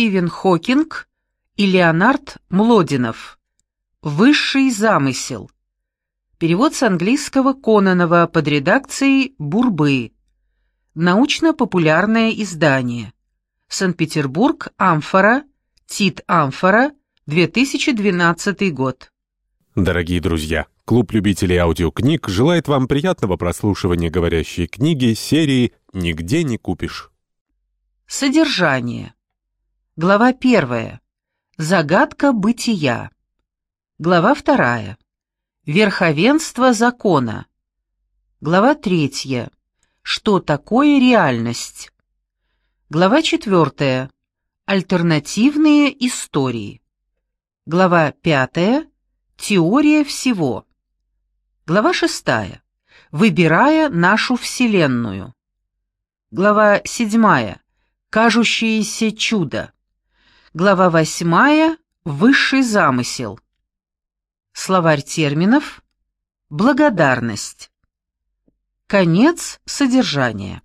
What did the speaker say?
Стивен Хокинг и Леонард Млодинов. Высший замысел. Перевод с английского Кононова под редакцией Бурбы. Научно-популярное издание. Санкт-Петербург, Амфора, Тит Амфора, 2012 год. Дорогие друзья, клуб любителей аудиокниг желает вам приятного прослушивания говорящей книги серии «Нигде не купишь». Содержание. Глава первая. Загадка бытия. Глава вторая. Верховенство закона. Глава третья. Что такое реальность? Глава четвертая. Альтернативные истории. Глава пятая. Теория всего. Глава шестая. Выбирая нашу Вселенную. Глава седьмая. Кажущееся чудо. Глава восьмая. Высший замысел. Словарь терминов. Благодарность. Конец содержания.